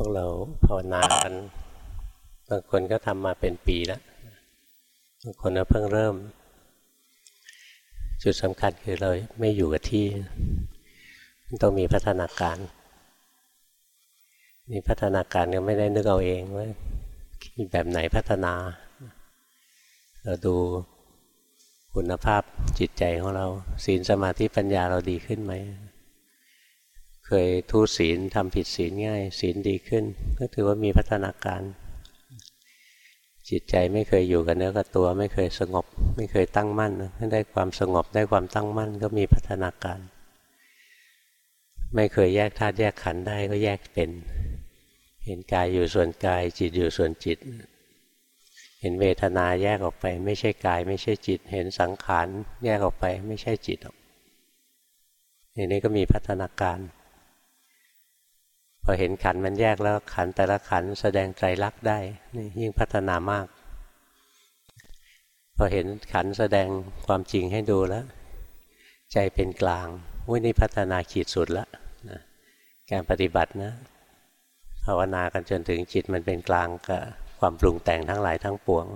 พวกเราภาวนากันบางคนก็ทำมาเป็นปีแล้วบางคนก็เพิ่งเริ่ม จุดสำคัญคือเราไม่อยู่กับที่ ต้องมีพัฒนาการนี่พัฒนาการก็ไม่ได้นึกเอาเองว่าแบบไหนพัฒนา เราดูคุณภาพจิตใจของเราศีลสมาธิปัญญาเราดีขึ้นไหม เคยทุศีลทำผิดศีลง่าย ศีลดีขึ้น ก็ถือว่ามีพัฒนาการ จิตใจไม่เคยอยู่กับเนื้อกับตัวไม่เคยสงบ ไม่เคยตั้งมั่นได้ความสงบได้ความตั้งมั่นก็มีพัฒนาการ ไม่เคยแยกธาตุแยกขันธ์ได้ก็แยกเป็น เห็นกายอยู่ส่วนกาย จิตอยู่ส่วนจิต เห็นเวทนาแยกออกไป ไม่ใช่กาย ไม่ใช่จิต เห็นสังขารแยกออกไป ไม่ใช่จิตออกนี้ก็มีพัฒนาการ พอเห็นขันมันแยกแล้วขันแต่ละขันแสดงใจรักได้นี่ยิ่งพัฒนามาก พอเห็นขันแสดงความจริงให้ดูแล้ว ใจเป็นกลางวินี่พัฒนาขีดสุดแล้วนะการปฏิบัตินะภาวนากันจนถึงจิตมันเป็นกลางกับความปรุงแต่งทั้งหลายทั้งปวง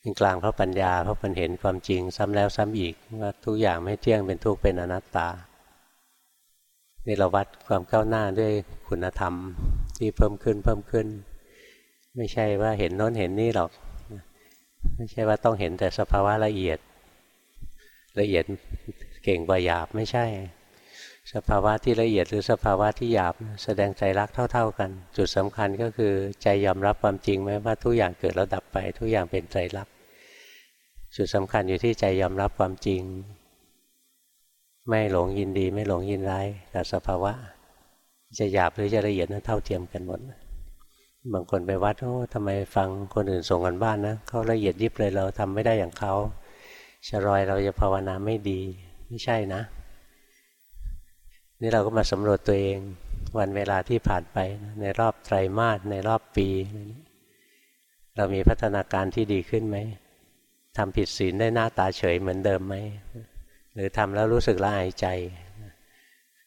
เป็นกลางเพราะปัญญาเพราะมันเห็นความจริงซ้ำแล้วซ้ำอีกว่าทุกอย่างไม่เที่ยงเป็นทุกข์เป็นอนัตตา นี่เราวัดความก้าวหน้าด้วยคุณธรรมที่เพิ่มขึ้นเพิ่มขึ้น ไม่ใช่ว่าเห็นโน้นเห็นนี่หรอก ไม่ใช่ว่าต้องเห็นแต่สภาวะละเอียด ละเอียดเก่งกว่าหยาบไม่ใช่ สภาวะที่ละเอียดหรือสภาวะที่หยาบแสดงใจรักเท่า ๆกัน จุดสำคัญก็คือใจยอมรับความจริงไหมว่าทุกอย่างเกิดแล้วดับไป ทุกอย่างเป็นใจรักจุดสำคัญอยู่ที่ใจยอมรับความจริง ไม่หลงยินดี ไม่หลงยินร้ายกับสภาวะ จะหยาบหรือจะละเอียดนั้นเท่าเทียมกันหมด บางคนไปวัดโอ้ทำไมฟังคนอื่นส่งกันบ้านนะเขาละเอียดยิบเลยเราทำไม่ได้อย่างเขาชะรอยเราจะภาวนาไม่ดีไม่ใช่นะ นี่เราก็มาสำรวจตัวเอง วันเวลาที่ผ่านไปในรอบไตรมาสในรอบปี เรามีพัฒนาการที่ดีขึ้นไหมทำผิดศีลได้หน้าตาเฉยเหมือนเดิมไหม หรือทำแล้วรู้สึกละอายใจ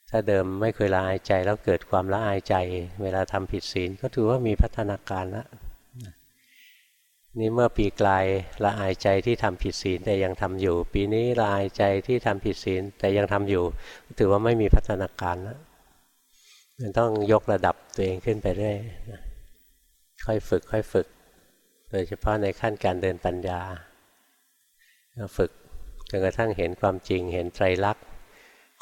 ถ้าเดิมไม่เคยละอายใจแล้วเกิดความละอายใจ เวลาทำผิดศีลก็ถือว่ามีพัฒนาการแล้วนี่เมื่อปีกลายละอายใจที่ทำผิดศีลแต่ยังทำอยู่ ปีนี้ละอายใจที่ทำผิดศีลแต่ยังทำอยู่ ถือว่าไม่มีพัฒนาการแล้วมันต้องยกระดับตัวเองขึ้นไปเรื่อยค่อยฝึกค่อยฝึก โดยเฉพาะในขั้นการเดินปัญญาฝึก จนกระทั่งเห็นความจริงเห็นไตรลักษณ์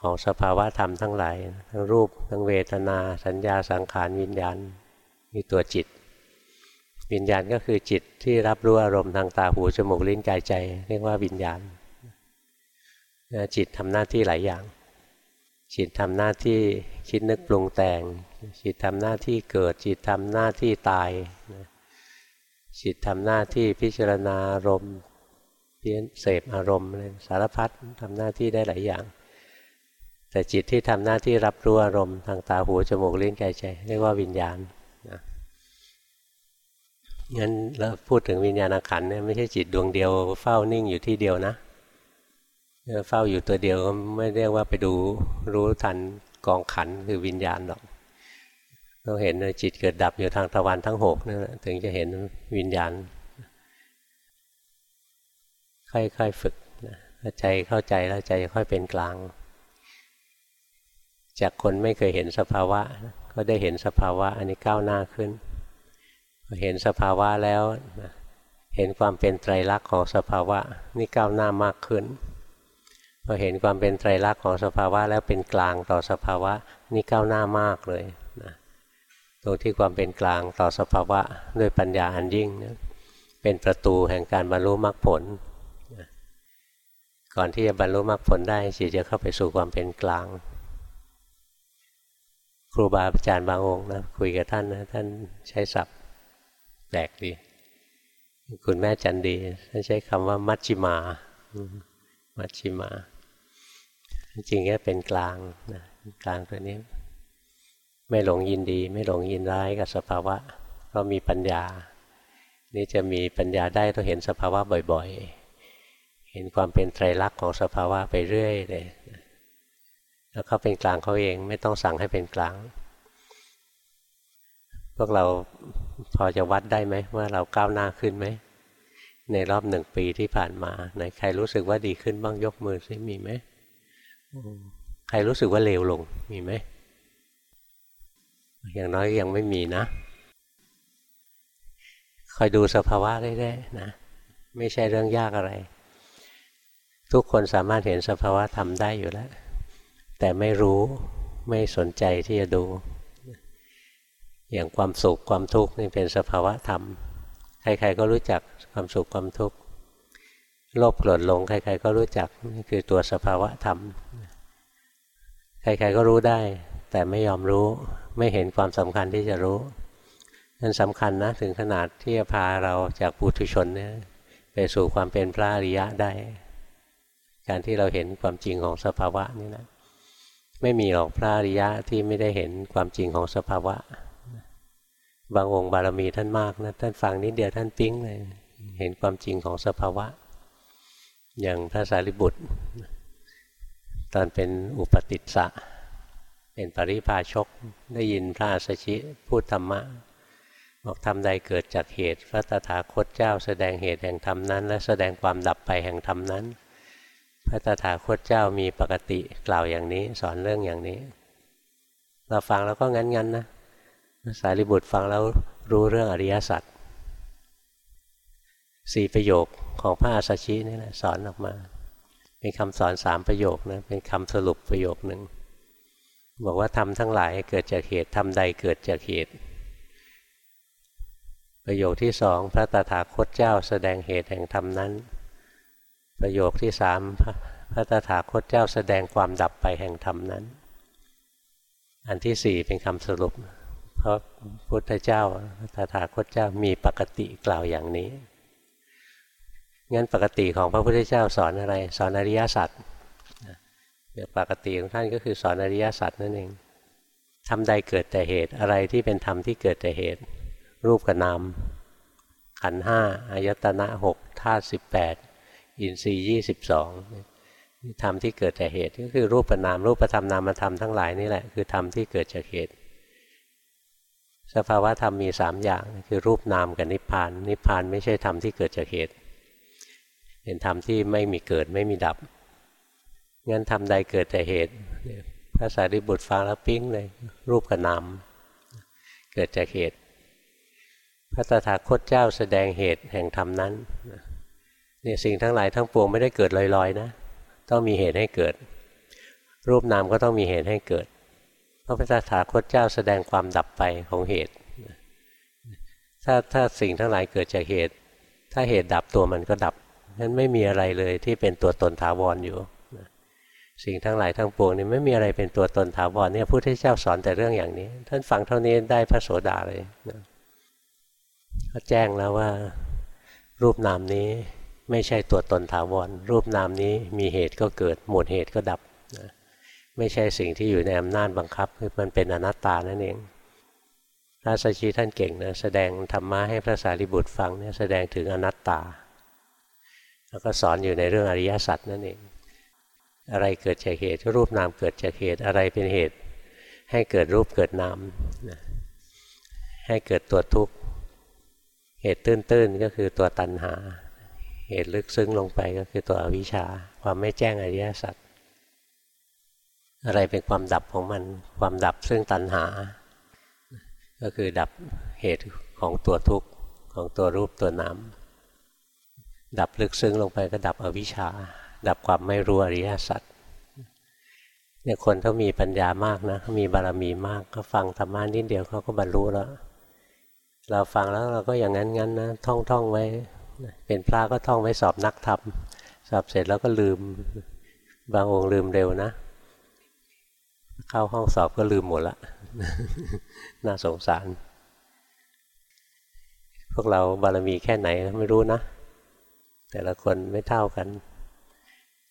ของสภาวะธรรมทั้งหลาย ทั้งรูป ทั้งเวทนา สัญญาสังขารวิญญาณ มีตัวจิต วิญญาณก็คือจิตที่รับรู้อารมณ์ทางตาหูจมูกลิ้นกายใจ เรียกว่าวิญญาณ จิตทำหน้าที่หลายอย่าง จิตทำหน้าที่คิดนึกปรุงแต่ง จิตทำหน้าที่เกิด จิตทำหน้าที่ตายจิตทำหน้าที่พิจารณาอารมณ์ เพี้ยนเสพอารมณ์สารพัดทำหน้าที่ได้หลายอย่าง แต่จิตที่ทำหน้าที่รับรู้อารมณ์ทางตาหูจมูกลิ้นกายใจเรียกว่าวิญญาณนะงั้นเราพูดถึงวิญญาณขันเนี่ยไม่ใช่จิตดวงเดียว เฝ้านิ่งอยู่ที่เดียวนะเฝ้าอยู่ตัวเดียวไม่เรียกว่าไปดูรู้ทันกองขันคือวิญญาณหรอกเราเห็นจิตเกิดดับอยู่ทางตะวันทั้งหกนั่นถึงจะเห็นวิญญาณ ค่อยๆฝึกใจเข้าใจแล้วใจค่อยเป็นกลาง จากคนไม่เคยเห็นสภาวะ ก็ได้เห็นสภาวะอันนี้ก้าวหน้าขึ้นพอเห็นสภาวะแล้วเห็นความเป็นไตรลักษณ์ของสภาวะนี่ก้าวหน้ามากขึ้นพอเห็นความเป็นไตรลักษณ์ของสภาวะแล้วเป็นกลางต่อสภาวะนี่ก้าวหน้ามากเลยนะตรงที่ความเป็นกลางต่อสภาวะด้วยปัญญาอันยิ่งเป็นประตูแห่งการบรรลุมรรคผล ก่อนที่จะบรรลุมรรคผลได้จิตจะเข้าไปสู่ความเป็นกลาง ครูบาอาจารย์บางองค์นะคุยกับท่านนะท่านใช้ศัพท์แปลกดี คุณแม่จันดีท่านใช้คำว่ามัชชิมามัชชิมา จริงๆแค่เป็นกลางนะกลางตัวนี้ ไม่หลงยินดี ไม่หลงยินร้ายกับสภาวะ เพราะมีปัญญา นี่จะมีปัญญาได้ต้องเห็นสภาวะบ่อย ๆ ห็นความเป็นไตรลักษณ์ของสภาวะไปเรื่อยเลยแล้วเขาเป็นกลางเขาเองไม่ต้องสั่งให้เป็นกลาง พวกเราพอจะวัดได้ไหมว่าเราก้าวหน้าขึ้นไหม ในรอบหนึ่งปีที่ผ่านมาไหนใครรู้สึกว่าดีขึ้นบ้างยกมือซิมีไหมใครรู้สึกว่าเลวลงมีไหมอย่างน้อยยังไม่มีนะ คอยดูสภาวะเรื่อยๆนะ ไม่ใช่เรื่องยากอะไร ทุกคนสามารถเห็นสภาวะทำได้อยู่แล้ว แต่ไม่รู้ไม่สนใจที่จะดู อย่างความสุขความทุกข์นี่เป็นสภาวะธรรม ใครๆก็รู้จักความสุขความทุกข์โลภโกรธหลงใครๆก็รู้จักนี่คือตัวสภาวะธรรม ใครๆก็รู้ได้ แต่ไม่ยอมรู้ไม่เห็นความสำคัญที่จะรู้นั่นสำคัญนะถึงขนาดที่จะพาเราจากปุถุชนเนี่ยไปสู่ความเป็นพระอริยะได้ การที่เราเห็นความจริงของสภาวะนี่นะไม่มีหรอกพระอริยะที่ไม่ได้เห็นความจริงของสภาวะ บางองค์บารมีท่านมากนะท่านฟังนิดเดียวท่านปิ๊งเลยเห็นความจริงของสภาวะ อย่างพระสารีบุตร ตอนเป็นอุปติสสะเป็นปริพาชกได้ยินพระอาสชิพูดธรรมะบอกธรรมใดเกิดจากเหตุ พระตถาคตเจ้าแสดงเหตุแห่งธรรมนั้น และแสดงความดับไปแห่งธรรมนั้น พระตถาคตเจ้ามีปกติกล่าวอย่างนี้ สอนเรื่องอย่างนี้ เราฟังแล้วก็งั้นๆนะสารีบุตรฟังแล้วรู้เรื่องอริยสัจสี่ประโยคของพระอาสชินี่แหละสอนออกมา เป็นคำสอนสามประโยคนะเป็นคำสรุปประโยคหนึ่งบอกว่าทำทั้งหลายเกิดจากเหตุทำใดเกิดจากเหตุ ประโยคที่สองพระตถาคตเจ้าแสดงเหตุแห่งธรรมนั้น ประโยคที่สามพระตถาคตเจ้าแสดงความดับไปแห่งธรรมนั้น อันที่สี่เป็นคำสรุป เพราะพุทธเจ้าพระตถาคตเจ้ามีปกติกล่าวอย่างนี้งั้นปกติของพระพุทธเจ้าสอนอะไร สอนอริยสัจปกติของท่านก็คือสอนอริยสัจนั่นเองทำใดเกิดแต่เหตุอะไรที่เป็นธรรมที่เกิดแต่เหตุ รูปกับนามขันห้าอายตนะหกธาตุสิบแปด อินทรีย์ยี่สิบสองธรรมที่เกิดแต่เหตุก็คือรูปนามรูปธรรมนามธรรมทั้งหลายนี่แหละคือธรรมที่เกิดจากเหตุ สภาวะธรรมมีสามอย่างคือรูปนามกับนิพพาน นิพพานไม่ใช่ธรรมที่เกิดจากเหตุ เป็นธรรมที่ไม่มีเกิดไม่มีดับงั้นธรรมใดเกิดแต่เหตุพระสารีบุตรฟังแล้วปิ้งเลยรูปกับนามเกิดจากเหตุ พระตถาคตเจ้าแสดงเหตุแห่งธรรมนั้น เนี่ยสิ่งทั้งหลายทั้งปวงไม่ได้เกิดลอยๆนะ ต้องมีเหตุให้เกิด รูปนามก็ต้องมีเหตุให้เกิดพระพระตถาคตเจ้าแสดงความดับไปของเหตุ ถ้าถ้าสิ่งทั้งหลายเกิดจากเหตุ ถ้าเหตุดับตัวมันก็ดับนั้นไม่มีอะไรเลยที่เป็นตัวตนถาวรออยู่สิ่งทั้งหลายทั้งปวงนี่ไม่มีอะไรเป็นตัวตนถาวรเนี่ยพุทธเจ้าสอนแต่เรื่องอย่างนี้ ท่านฟังเท่านี้ได้พระโสดาเลยนะเขาแจ้งแล้วว่า รูปนามนี้ ไม่ใช่ตัวตนถาวร รูปนามนี้มีเหตุก็เกิด หมดเหตุก็ดับนะไม่ใช่สิ่งที่อยู่ในอำนาจบังคับคือมันเป็นอนัตตานั่นเองพระสัชชีท่านเก่งนะแสดงธรรมะให้พระสารีบุตรฟังเนี่ยแสดงถึงอนัตตา แล้วก็สอนอยู่ในเรื่องอริยสัจนั่นเอง อะไรเกิดจากเหตุรูปนามเกิดจากเหตุอะไรเป็นเหตุ ให้เกิดรูปเกิดนามให้เกิดตัวทุกข์ เหตุตื้นๆก็คือตัวตัณหา เหตุลึกซึ้งลงไปก็คือตัวอวิชชา ความไม่แจ้งอริยสัจอะไรเป็นความดับของมัน ความดับซึ่งตัณหา ก็คือดับเหตุของตัวทุกข์ของตัวรูปตัวนามดับลึกซึ้งลงไปก็ดับอวิชชา ดับความไม่รู้อริยสัจเนี่ยคนเขามีปัญญามากนะเขามีบารมีมากก็ฟังธรรมะนิดเดียวเขาก็บรรลุแล้ว เราฟังแล้วเราก็อย่างนั้นงั้นนะท่องท่องไว้ เป็นพระก็ท่องไว้สอบนักธรรมสอบเสร็จแล้วก็ลืม บางองค์ลืมเร็วนะ เข้าห้องสอบก็ลืมหมดละ น่าสงสาร พวกเราบารมีแค่ไหนไม่รู้นะ แต่ละคนไม่เท่ากัน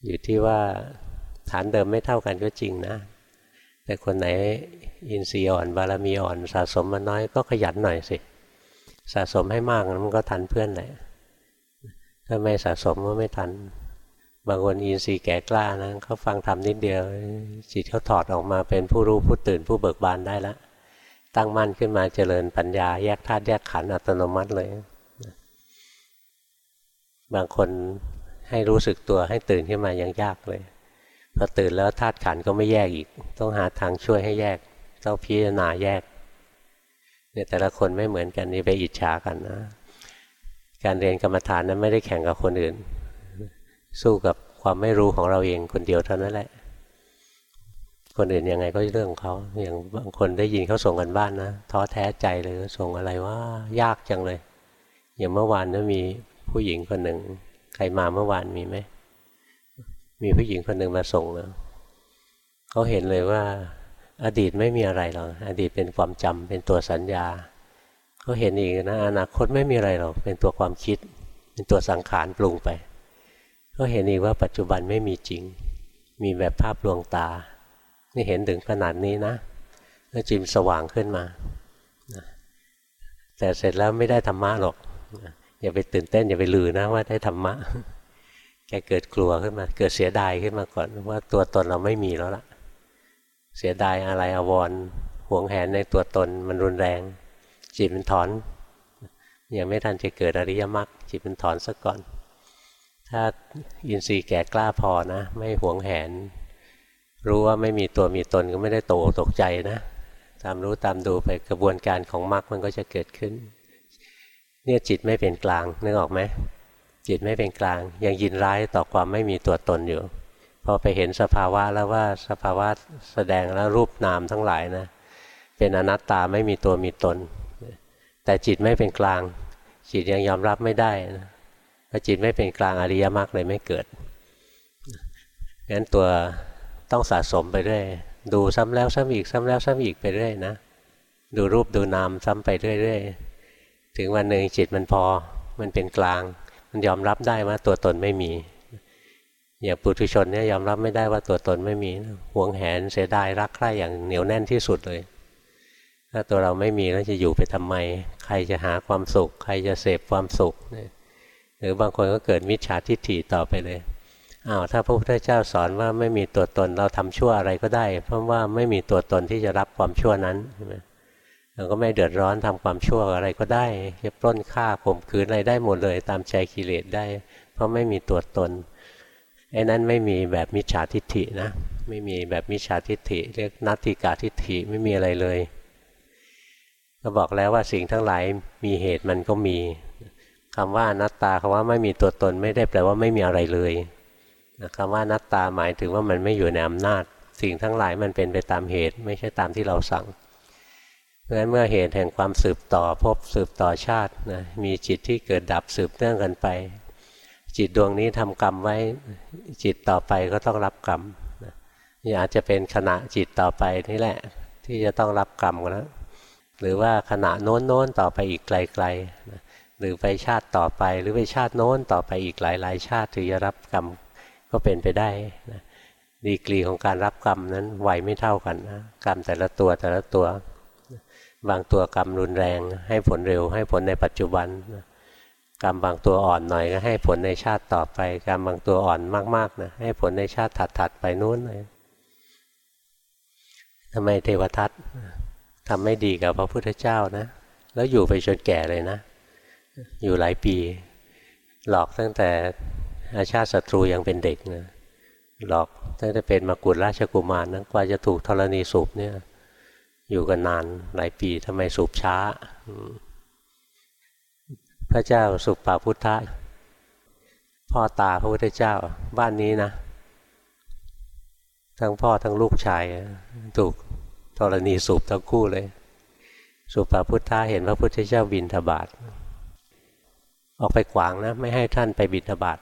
อยู่ที่ว่าฐานเดิมไม่เท่ากันก็จริงนะ แต่คนไหนอินทรีย์อ่อนบารมีอ่อน สะสมมาน้อยก็ขยันหน่อยสิ สะสมให้มากมันก็ทันเพื่อนแหละ ถ้าไม่สะสมก็ไม่ทัน บางคนอินทรีย์แก่กล้านะเขาฟังทำนิดเดียว จิตเขาถอดออกมาเป็นผู้รู้ผู้ตื่นผู้เบิกบานได้แล้วตั้งมั่นขึ้นมาเจริญปัญญาแยกธาตุแยกขันธ์อัตโนมัติเลย บางคนให้รู้สึกตัวให้ตื่นขึ้นมายังยากเลยพอตื่นแล้วธาตุขันธ์ก็ไม่แยกอีก ต้องหาทางช่วยให้แยกต้องพิจารณาแยกเนี่ยแต่ละคนไม่เหมือนกันนี่ไปอิจฉากันนะ การเรียนกรรมฐานนั้นไม่ได้แข่งกับคนอื่น สู้กับความไม่รู้ของเราเองคนเดียวเท่านั้นแหละ คนอื่นยังไงก็เรื่องของเขาอย่างบางคนได้ยินเขาส่งกันบ้านนะท้อแท้ใจเลยส่งอะไรว่ายากจังเลย อย่างเมื่อวานนะมีผู้หญิงคนหนึ่ง ใครมาเมื่อวานมีไหมมีผู้หญิงคนหนึ่งมาส่งนะเขาเห็นเลยว่า อดีตไม่มีอะไรหรอกอดีตเป็นความจำเป็นตัวสัญญา เขาเห็นอีกนะอนาคตไม่มีอะไรหรอกเป็นตัวความคิด เป็นตัวสังขารปรุงไปเขาเห็นอีกว่าปัจจุบันไม่มีจริง มีแบบภาพลวงตา นี่เห็นถึงขนาดนี้นะแล้วจิมสว่างขึ้นมาแต่เสร็จแล้วไม่ได้ธรรมะหรอกอย่าไปตื่นเต้น อย่าไปลือนะว่าได้ธรรมะแกเกิดกลัวขึ้นมา เกิดเสียดายขึ้นมาก่อนว่าตัวตนเราไม่มีแล้วล่ะ เสียดายอะไรอววรห่วงแหนในตัวตนมันรุนแรง จิตมันถอนยังไม่ทันจะเกิดอริยมรรคจิตมันถอนซะก่อน ถ้าอินทรีย์แก่กล้าพอนะ ไม่หวงแหน รู้ว่าไม่มีตัวมีตนก็ไม่ได้โตตกใจนะ ตามรู้ตามดูไปกระบวนการของมรรคมันก็จะเกิดขึ้น เนี่ยจิตไม่เป็นกลางนึกออกไหมจิตไม่เป็นกลาง ยังยินร้ายต่อความไม่มีตัวตนอยู่พอไปเห็นสภาวะแล้วว่าสภาวะแสดงแล้วรูปนามทั้งหลายนะ เป็นอนัตตาไม่มีตัวมีตน แต่จิตไม่เป็นกลาง จิตยังยอมรับไม่ได้นะพอจิตไม่เป็นกลางอริยมรรคเลยไม่เกิดงั้นตัวต้องสะสมไปเรื่อยดูซ้ำแล้วซ้ำอีกซ้ำแล้วซ้ำอีกไปเรื่อยนะ ดูรูปดูนามซ้ำไปเรื่อยๆถึงวันหนึ่งจิตมันพอมันเป็นกลาง มันยอมรับได้ว่าตัวตนไม่มี อย่างปุถุชนเนี่ยยอมรับไม่ได้ว่าตัวตนไม่มีหวงแหนเสียดายรักใคร่อย่างเหนียวแน่นที่สุดเลย ถ้าตัวเราไม่มีแล้วจะอยู่ไปทำไม ใครจะหาความสุข ใครจะเสพความสุข หรือบางคนก็เกิดมิจฉาทิฏฐิต่อไปเลยอ้าวถ้าพระพุทธเจ้าสอนว่าไม่มีตัวตนเราทำชั่วอะไรก็ได้ เพราะว่าไม่มีตัวตนที่จะรับความชั่วนั้นเราก็ไม่เดือดร้อนทำความชั่วอะไรก็ได้จะปล้นฆ่าข่มขืนอะไรได้หมดเลย ตามใจกิเลสได้ เพราะไม่มีตัวตนไอ้นั้นไม่มีแบบมิจฉาทิฏฐินะ ไม่มีแบบมิจฉาทิฏฐิ เรียกนัตติกาทิฏฐิไม่มีอะไรเลย ก็บอกแล้วว่าสิ่งทั้งหลายมีเหตุมันก็มีคำว่านัตตาคำว่าไม่มีตัวตนไม่ได้แปลว่าไม่มีอะไรเลยคำว่านัตตาหมายถึงว่ามันไม่อยู่ในอำนาจ สิ่งทั้งหลายมันเป็นไปตามเหตุ ไม่ใช่ตามที่เราสั่งเพราะฉะนั้นเมื่อเหตุแห่งความสืบต่อพบสืบต่อชาตินะมีจิตที่เกิดดับสืบเนื่องกันไป จิตดวงนี้ทำกรรมไว้จิตต่อไปก็ต้องรับกรรมนี่อาจจะเป็นขณะจิตต่อไปนี่แหละ ที่จะต้องรับกรรมแล้ว หรือว่าขณะโน้นโน้นต่อไปอีกไกลๆหรือไปชาติต่อไป หรือไปชาติโน้นต่อไปอีกหลายๆ ชาติถึงจะรับกรรมก็เป็นไปได้นะดีกรีของการรับกรรมนั้นไวไม่เท่ากันนะกรรมแต่ละตัวแต่ละตัว บางตัวกรรมรุนแรง ให้ผลเร็ว ให้ผลในปัจจุบันนะกรรมบางตัวอ่อนหน่อยก็ให้ผลในชาติต่อไป กรรมบางตัวอ่อนมากๆนะให้ผลในชาติถัดๆไปนู้นเลยทำไมเทวทัต ทำไม่ดีกับพระพุทธเจ้านะ แล้วอยู่ไปจนแก่เลยนะ อยู่หลายปี หลอกตั้งแต่อาชาติศัตรูยังเป็นเด็กนะหลอกตั้งแต่เป็นมากุฎราชกุมารนะกว่าจะถูกธรณีสูบเนี่ย อยู่กันนานหลายปีทำไมสูบช้า พระเจ้าสุปาพุทธะพ่อตาพระพุทธเจ้าบ้านนี้นะ ทั้งพ่อทั้งลูกชายถูก ธรณีสูบทั้งคู่เลย สุปาพุทธะเห็นพระพุทธเจ้าบินทบาทออกไปขวางนะ ไม่ให้ท่านไปบินทบาท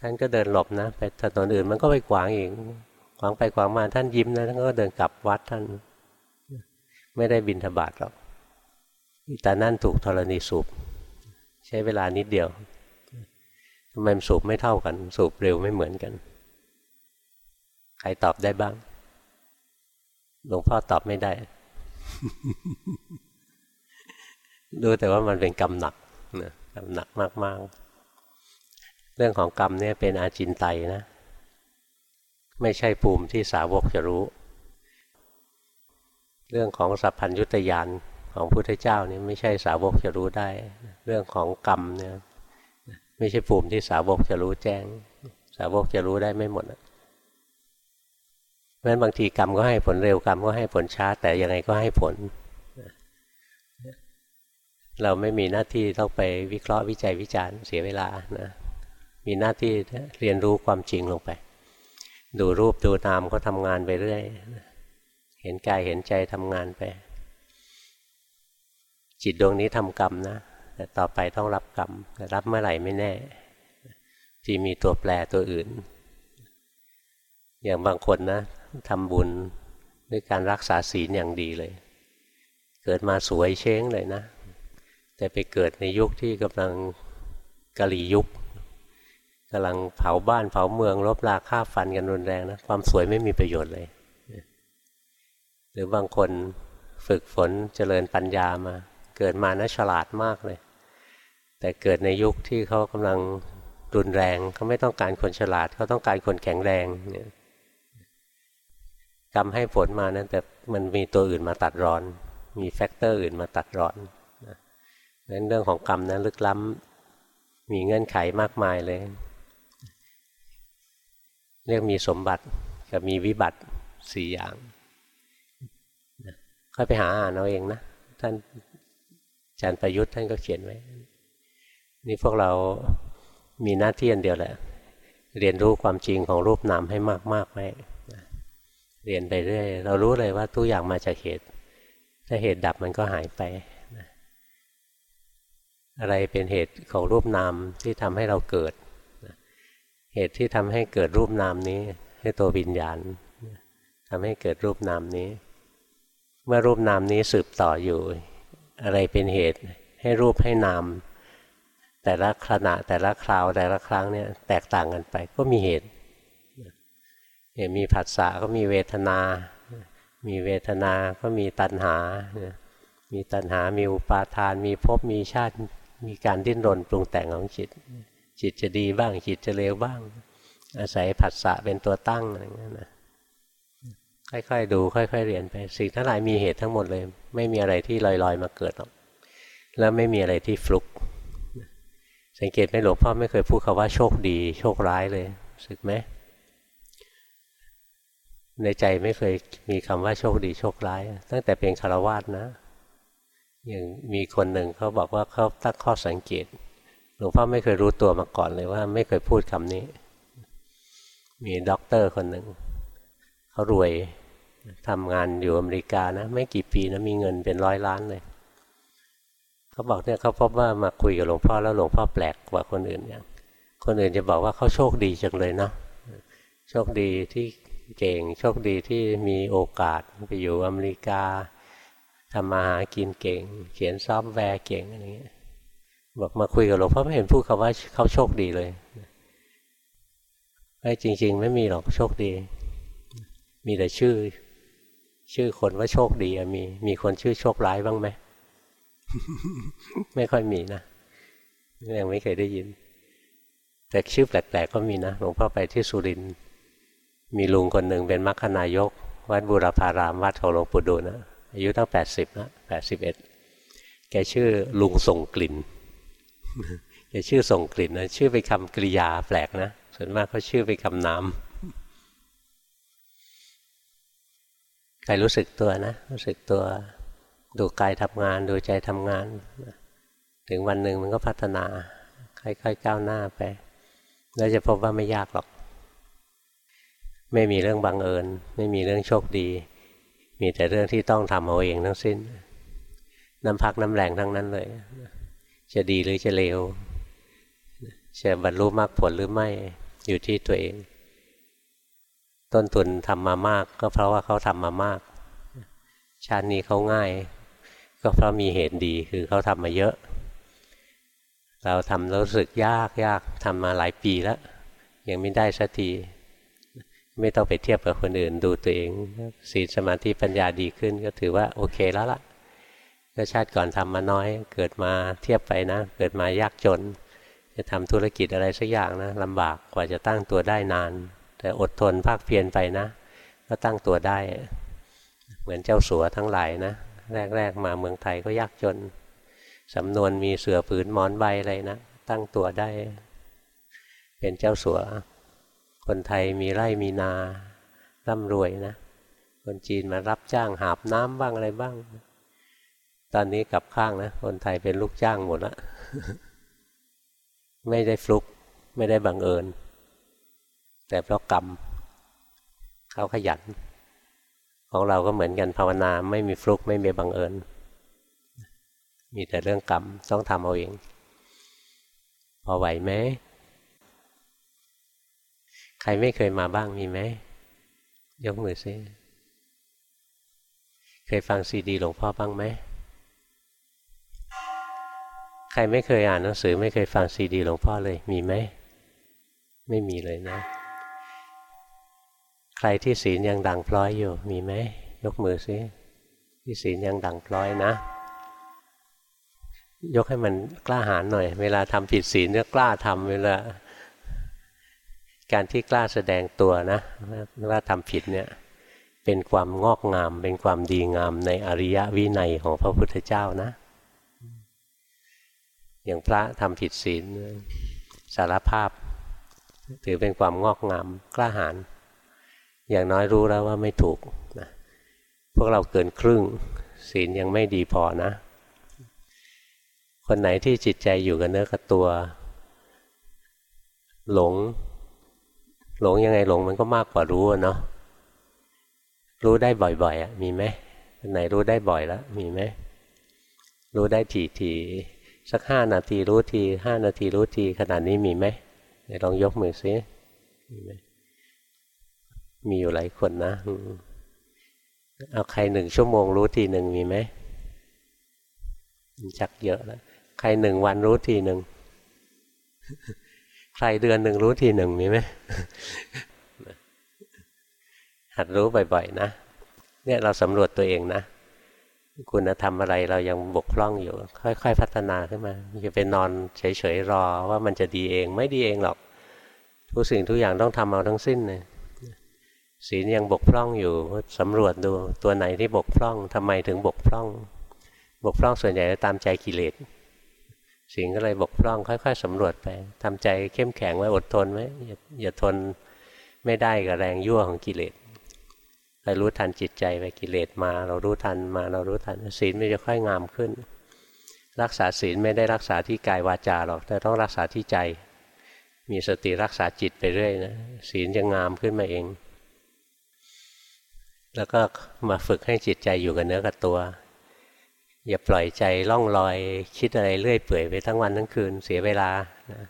ท่านก็เดินหลบนะ ไปถนนอื่นมันก็ไปขวางอีกขวางไปขวางมาท่านยิ้มนะท่านก็เดินกลับวัดท่าน ไม่ได้บินทบาทหรอกแต่นั่นถูกธรณีสูบ ใช้เวลานิดเดียวทำไมสูบไม่เท่ากัน สูบเร็วไม่เหมือนกัน ใครตอบได้บ้าง หลวงพ่อตอบไม่ได้ ดูแต่ว่ามันเป็นกรรมหนักนะกรรมหนักมาก ๆ เรื่องของกรรมเนี่ยเป็นอาจินไตนะ ไม่ใช่ภูมิที่สาวกจะรู้ เรื่องของสัพพัญยุตยานของพุทธเจ้านี่ไม่ใช่สาวกจะรู้ได้ เรื่องของกรรมเนี่ยไม่ใช่ภูมิที่สาวกจะรู้แจ้ง สาวกจะรู้ได้ไม่หมด เพราะฉะนั้นบางทีกรรมก็ให้ผลเร็วกรรมก็ให้ผลช้า แต่ยังไงก็ให้ผล เราไม่มีหน้าที่ต้องไปวิเคราะห์วิจัยวิจารณ์เสียเวลานะมีหน้าที่เรียนรู้ความจริงลงไป ดูรูปดูนามก็ทำงานไปเรื่อยเห็นกายเห็นใจทำงานไป จิตดวงนี้ทำกรรมนะแต่ต่อไปต้องรับกรรมแต่รับเมื่อไหร่ไม่แน่ที่มีตัวแปรตัวอื่น อย่างบางคนนะ ทำบุญด้วยการรักษาศีลอย่างดีเลย เกิดมาสวยเช้งเลยนะ แต่ไปเกิดในยุคที่กำลังกะลียุคกำลังเผาบ้านเผาเมืองลบราฆ่าฟันกันรุนแรงนะความสวยไม่มีประโยชน์เลย หรือบางคนฝึกฝนเจริญปัญญามา เกิดมานะฉลาดมากเลย แต่เกิดในยุคที่เขากำลังรุนแรงเขาไม่ต้องการคนฉลาดเขาต้องการคนแข็งแรงเนี่ย กรรมให้ผลมานะแต่มันมีตัวอื่นมาตัดร้อน มีแฟกเตอร์อื่นมาตัดร้อนนะนั้นเรื่องของกรรมนะลึกล้ำมีเงื่อนไขมากมายเลย เรียกมีสมบัติกับมีวิบัติสี่อย่างค่อยไปหาอ่านเอาเองนะ ท่านอาจารย์ประยุทธ์ท่านก็เขียนไว้ นี่พวกเรามีหน้าที่อันเดียวแหละ เรียนรู้ความจริงของรูปนามให้มากๆไว้ เรียนไปเรื่อยเรารู้เลยว่าทุกอย่างมาจากเหตุ ถ้าเหตุดับมันก็หายไปอะไรเป็นเหตุของรูปนามที่ทำให้เราเกิด เหตุที่ทำให้เกิดรูปนามนี้ให้ตัววิญญาณทำให้เกิดรูปนามนี้ เมื่อรูปนามนี้สืบต่ออยู่ อะไรเป็นเหตุให้รูปให้นาม แต่ละขณะแต่ละคราวแต่ละครั้งเนี่ยแตกต่างกันไปก็มีเหตุ มีผัสสะก็มีเวทนา มีเวทนาก็มีตัณหา มีตัณหา มีอุปาทาน มีภพ มีชาติ มีการดิ้นรนปรุงแต่งของจิต จิตจะดีบ้าง จิตจะเลวบ้าง อาศัยผัสสะเป็นตัวตั้งอะไรเงี้ยนะ ค่อยๆดู ค่อยๆเรียนไป สิ่งทั้งหลายมีเหตุทั้งหมดเลย ไม่มีอะไรที่ลอยๆมาเกิดหรอก แล้วไม่มีอะไรที่ฟลุก สังเกตไหมหลวงพ่อไม่เคยพูดคาว่าโชคดี โชคร้ายเลย สึกไหม ในใจไม่เคยมีคำว่าโชคดีโชคร้าย ตั้งแต่เป็นฆราวาสนะอย่างมีคนหนึ่งเขาบอกว่าเขาตั้งข้อสังเกตหลวงพ่อไม่เคยรู้ตัวมาก่อนเลยว่าไม่เคยพูดคำนี้ มีด็อกเตอร์คนหนึ่งเขารวยทำงานอยู่อเมริกานะไม่กี่ปีนะมีเงินเป็นร้อยล้านเลยเขาบอกเนี่ยเขาพบว่ามาคุยกับหลวงพ่อแล้วหลวงพ่อแปลกกว่าคนอื่นอย่างคนอื่นจะบอกว่าเขาโชคดีจังเลยเนาะโชคดีที่ เก่งโชคดีที่มีโอกาสไปอยู่อเมริกาทำมาหากินเก่ง เขียนซอฟต์แวร์เก่งอะไรเงี้ยบอกมาคุยกับหลวงพ่อไม่เห็นพูดคำว่าเขาโชคดีเลยไอ้จริง ๆ ไม่มีหรอกโชคดี มีแต่ชื่อ ชื่อคนว่าโชคดีมีมีคนชื่อโชคร้ายบ้างไหมไม่ค่อยมีนะยังไม่เคยได้ยิน แต่ชื่อแปลกๆก็มีนะหลวงพ่อไปที่สุรินทร์ มีลุงคนหนึ่งเป็นมัคคนายก วัดบุรพารามวัดของหลวงปู่ดูลนะอายุตั้งแปดสิบนะแปดสิบเอ็ดแกชื่อลุงส่งกลิ่นแกชื่อส่งกลิ่นนะชื่อเป็นคำกริยาแปลกนะส่วนมากเขาชื่อเป็นคำนามใครรู้สึกตัวนะ รู้สึกตัวดูกายทำงาน ดูใจทำงาน ถึงวันหนึ่งมันก็พัฒนาค่อยๆก้าวหน้าไป แล้วจะพบว่าไม่ยากหรอก ไม่มีเรื่องบังเอิญ ไม่มีเรื่องโชคดี มีแต่เรื่องที่ต้องทำเอาเองทั้งสิ้น น้ำพักน้ำแรงทั้งนั้นเลย จะดีหรือจะเลวจะบรรลุมรรคผลหรือไม่อยู่ที่ตัวเอง ต้นทุนทำมามาก ก็เพราะว่าเขาทำมามาก ชาตินี้เขาง่าย ก็เพราะมีเหตุดีคือเขาทำมาเยอะ เราทำรู้สึกยากยากทำมาหลายปีแล้ว ยังไม่ได้สักที ไม่ต้องไปเทียบกับคนอื่นดูตัวเองศีลสมาธิปัญญาดีขึ้นก็ถือว่าโอเคแล้วละ่ะก็ชาติก่อนทำมาน้อย เกิดมาเทียบไปนะ เกิดมายากจน จะทำธุรกิจอะไรสักอย่างนะลำบากกว่าจะตั้งตัวได้นาน แต่อดทนภาคเพียรไปนะ ก็ตั้งตัวได้ เหมือนเจ้าสัวทั้งหลายนะแรกๆมาเมืองไทยก็ยากจนสำนวนมีเสือผืนหมอนใบอะไรนะตั้งตัวได้ เป็นเจ้าสัว คนไทยมีไร่มีนาร่ำรวยนะ คนจีนมารับจ้างหาบน้ำบ้างอะไรบ้าง ตอนนี้กลับข้างนะ คนไทยเป็นลูกจ้างหมดละไม่ได้ฟลุก ไม่ได้บังเอิญ แต่เพราะกรรมเขาขยัน ของเราก็เหมือนกันภาวนาไม่มีฟลุกไม่มีบังเอิญ มีแต่เรื่องกรรมต้องทำเอาเอง พอไหวไหม ใครไม่เคยมาบ้างมีไหม ยกมือซิเคยฟังซีดีหลวงพ่อบ้างไหม ใครไม่เคยอ่านหนังสือ ไม่เคยฟังซีดีหลวงพ่อเลยมีไหม ไม่มีเลยนะ ใครที่ศีลยังดังพร้อยอยู่มีไหม ยกมือซิที่ศีลยังดังพร้อยนะ ยกให้มันกล้าหาญหน่อย เวลาทำผิดศีลเนี่ยกล้าทำเวลา การที่กล้าแสดงตัวนะว่าทำผิดเนี่ยเป็นความงอกงาม เป็นความดีงามในอริยวินัยของพระพุทธเจ้านะ อย่างพระทำผิดศีลสารภาพ ถือเป็นความงอกงามกล้าหาญอย่างน้อยรู้แล้วว่าไม่ถูกนะพวกเราเกินครึ่ง ศีลยังไม่ดีพอนะ คนไหนที่จิตใจอยู่กับเนื้อกับตัว หลง หลงยังไงหลงมันก็มากกว่ารู้เนาะรู้ได้บ่อยๆอะมีไหมไหนรู้ได้บ่อยแล้วมีไหมรู้ได้ทีๆสักห้านาทีรู้ทีห้านาทีรู้ทีขนาดนี้มีไหมลองยกมือซิมีไหมมีอยู่หลายคนนะเอาใครหนึ่งชั่วโมงรู้ทีหนึ่งมีไหมจักเยอะแล้วใครหนึ่งวันรู้ทีหนึ่ง ใครเดือนหนึ่งรู้ทีหนึ่งมีไหมหัดรู้บ่อยๆนะ เนี่ยเราสำรวจตัวเองนะ คุณธรรมอะไรเรายังบกพร่องอยู่ ค่อย ๆ พัฒนาขึ้นมาจะไปนอนเฉยๆรอว่ามันจะดีเองไม่ดีเองหรอก ทุกสิ่งทุกอย่างต้องทำเอาทั้งสิ้นเลยศีลยังบกพร่องอยู่สำรวจดูตัวไหนที่บกพร่องทำไมถึงบกพร่อง บกพร่องส่วนใหญ่จะตามใจกิเลส สิ่งก็เลยบกพร่องค่อย ๆสำรวจไปทำใจเข้มแข็งไว้อดทนไว้อย่าทนไม่ได้กับแรงยั่วของกิเลสเรารู้ทันจิตใจไปกิเลสมา เรารู้ทันมาเรารู้ทันศีลมันจะค่อยงามขึ้น รักษาศีลไม่ได้รักษาที่กายวาจาหรอกแต่ต้องรักษาที่ใจ มีสติรักษาจิตไปเรื่อยนะศีลจะงามขึ้นมาเอง แล้วก็มาฝึกให้จิตใจอยู่กับเนื้อกับตัว อย่าปล่อยใจล่องลอย คิดอะไรเรื่อยเปื่อยไปทั้งวันทั้งคืนเสียเวลานะ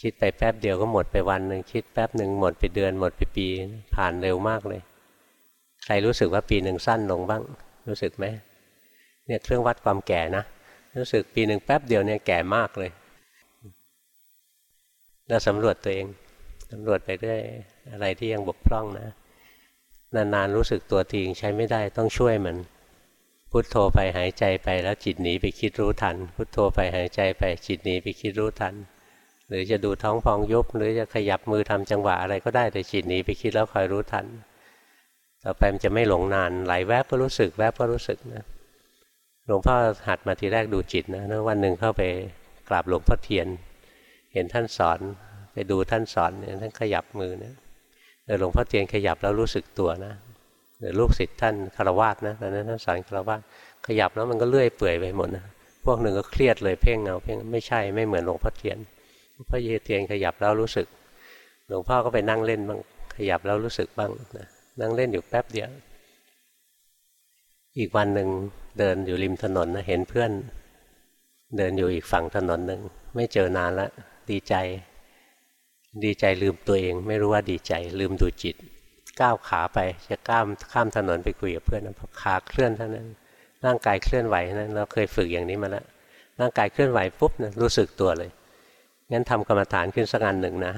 คิดไปแป๊บเดียวก็หมดไปวันหนึ่งคิดแป๊บหนึ่งหมดไปเดือนหมดไปปี ผ่านเร็วมากเลย ใครรู้สึกว่าปีหนึ่งสั้นลงบ้าง รู้สึกไหมเนี่ยเครื่องวัดความแก่นะรู้สึกปีหนึ่งแป๊บเดียวเนี่ยแก่มากเลยเราสำรวจตัวเองสำรวจไปเรื่อยอะไรที่ยังบกพร่องนะนานๆรู้สึกตัวทีงใช้ไม่ได้ต้องช่วยมัน พุทโธไปหายใจไปแล้วจิตหนีไปคิดรู้ทัน พุทโธไปหายใจไปจิตหนีไปคิดรู้ทัน หรือจะดูท้องพองยุบหรือจะขยับมือทำจังหวะอะไรก็ได้แต่จิตหนีไปคิดแล้วคอยรู้ทัน ต่อไปมันจะไม่หลงนานไหลแวบก็รู้สึกแวบก็รู้สึกนะหลวงพ่อหัดมาทีแรกดูจิตนะแล้ววันหนึ่งเข้าไปกราบหลวงพ่อเทียน เห็นท่านสอนไปดูท่านสอนเนี่ยท่านขยับมือเนี่ยหลวงพ่อเทียนขยับแล้วรู้สึกตัวนะ ลูกศิษย์ท่านคารวาสนะตอนนั้นท่านสอนคารวาสขยับแล้วมันก็เลื่อยเปื่อยไปหมดนะพวกหนึ่งก็เครียดเลยเพ่งเอาเพ่งไม่ใช่ไม่เหมือนหลวงพ่อเทียนหลวงพ่อเทียนขยับแล้วรู้สึก หลวงพ่อก็ไปนั่งเล่นบ้างขยับแล้วรู้สึกบ้างนะนั่งเล่นอยู่แป๊บเดียวอีกวันหนึ่งเดินอยู่ริมถนนนะเห็นเพื่อน เดินอยู่อีกฝั่งถนนหนึ่งไม่เจอนานล้วดีใจ ดีใจลืมตัวเอง ไม่รู้ว่าดีใจ ลืมดูจิต ก้าวขาไปจะก้ามข้ามถนนไปคุยกับเพื่อนนะขาเคลื่อนเท่านั้น ร่างกายเคลื่อนไหวนะเราเคยฝึกอย่างนี้มาแล้วร่างกายเคลื่อนไหวปุ๊บนะรู้สึกตัวเลยงั้นทำกรรมฐานขึ้นสักอันหนึ่งนะ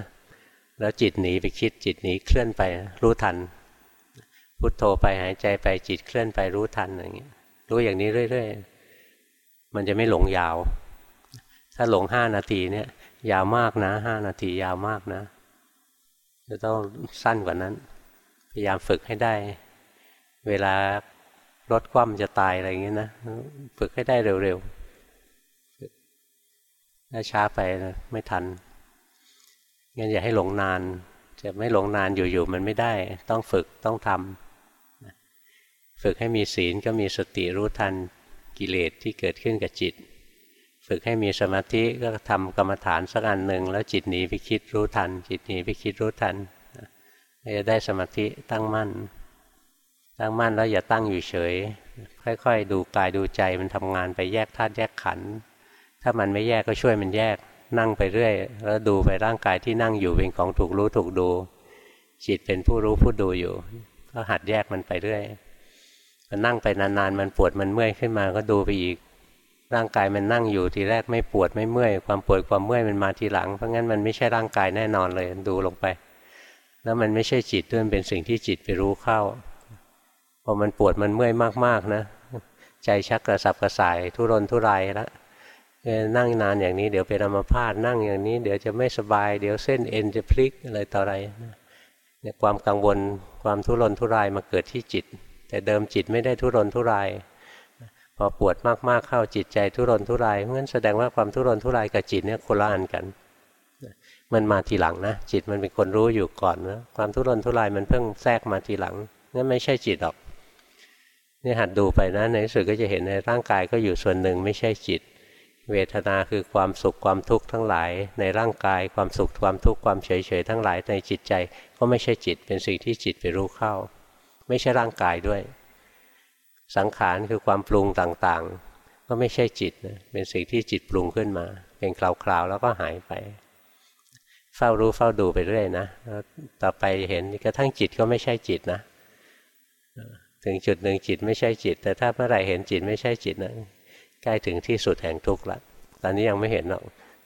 แล้วจิตหนีไปคิดจิตหนีเคลื่อนไปรู้ทัน พุทโธไปหายใจไปจิตเคลื่อนไปรู้ทันอย่างเงี้ยรู้อย่างนี้เรื่อย ๆ มันจะไม่หลงยาว ถ้าหลงห้านาทีเนี่ยยาวมากนะห้านาทียาวมากนะ จะต้องสั้นกว่านั้น พยายามฝึกให้ได้ เวลารถคว่ำจะตายอะไรอย่างเงี้ยนะฝึกให้ได้เร็วๆถ้าช้าไปนะไม่ทันงั้นอย่าให้หลงนาน จะไม่หลงนานอยู่ๆมันไม่ได้ ต้องฝึกต้องทำฝึกให้มีศีลก็มีสติรู้ทันกิเลสที่เกิดขึ้นกับจิต ฝึกให้มีสมาธิก็ทำกรรมฐานสักอันหนึ่งแล้วจิตหนีไปคิดรู้ทัน จิตหนีไปคิดรู้ทัน จะได้สมาธิตั้งมั่น ตั้งมั่นแล้วอย่าตั้งอยู่เฉย ค่อยๆ ดูกายดูใจมันทำงานไปแยกธาตุแยกขันธ์ถ้ามันไม่แยกก็ช่วยมันแยกนั่งไปเรื่อย แล้วดูไปร่างกายที่นั่งอยู่เป็นของถูกรู้ถูกดู จิตเป็นผู้รู้ผู้ดูอยู่ ก็หัดแยกมันไปเรื่อยมันนั่งไปนานๆ มันปวดมันเมื่อยขึ้นมาก็ดูไปอีก ร่างกายมันนั่งอยู่ทีแรกไม่ปวดไม่เมื่อย ความปวดความเมื่อยมันมาทีหลัง เพราะงั้นมันไม่ใช่ร่างกายแน่นอนเลยดูลงไป แล้วมันไม่ใช่จิตด้วยเป็นสิ่งที่จิตไปรู้เข้าพอมันปวดมันเมื่อยมากๆนะ ใจชักกระสับกระส่าย ทุรนทุรายแล้วนั่งนานอย่างนี้เดี๋ยวเป็นอัมพาตนั่งอย่างนี้ เดี๋ยวจะไม่สบาย เดี๋ยวเส้นเอ็นจะพลิกอะไรต่ออะไรเนี่ยความกังวลความทุรนทุรายมาเกิดที่จิต แต่เดิมจิตไม่ได้ทุรนทุรายพอปวดมากๆเข้าจิตใจทุรนทุรายเพราะฉะนั้นแสดงว่าความทุรนทุรายกับจิตเนี่ยคนละอันกัน มันมาทีหลังนะจิตมันเป็นคนรู้อยู่ก่อนนะความทุรนทุรายมันเพิ่งแทรกมาทีหลังนั่นไม่ใช่จิตหรอกนี่หัดดูไปนะในที่สุดก็จะเห็นในร่างกายก็อยู่ส่วนหนึ่งไม่ใช่จิต เวทนาคือความสุขความทุกข์ทั้งหลาย ในร่างกายความสุขความทุกข์ความเฉยเฉยทั้งหลายในจิตใจก็ไม่ใช่จิตเป็นสิ่งที่จิตไปรู้เข้า ไม่ใช่ร่างกายด้วย สังขารคือความปรุงต่างๆ ก็ไม่ใช่จิตนะเป็นสิ่งที่จิตปรุงขึ้นมา เป็นคราวๆแล้วก็หายไป เฝ้ารู้เฝ้าดูไปเรื่อยนะต่อไปเห็นกระทั่งจิตก็ไม่ใช่จิตนะ ถึงจุดหนึ่งจิตไม่ใช่จิต แต่ถ้าเมื่อไหร่เห็นจิตไม่ใช่จิตนะใกล้ถึงที่สุดแห่งทุกข์ละ ตอนนี้ยังไม่เห็นหรอก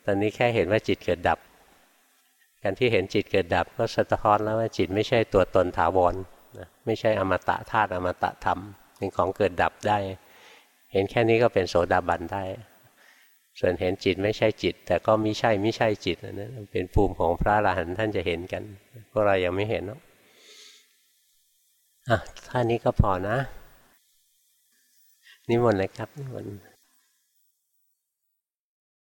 ตอนนี้แค่เห็นว่าจิตเกิดดับ การที่เห็นจิตเกิดดับ ก็สะท้อนแล้วว่าจิตไม่ใช่ตัวตนถาวรนะไม่ใช่อมตะธาตุอมตะธรรมเป็นของเกิดดับได้ เห็นแค่นี้ก็เป็นโสดาบันได้ ส่วนเห็นจิตไม่ใช่จิต แต่ก็ไม่ใช่ไม่ใช่จิตนั่นเป็นภูมิของพระอรหันต์ท่านจะเห็นกันพวกเรายังไม่เห็นเนาะอะท่านี้ก็พอนะ นิมนต์เลยครับนิมนต์